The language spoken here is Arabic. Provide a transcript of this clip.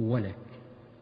ولك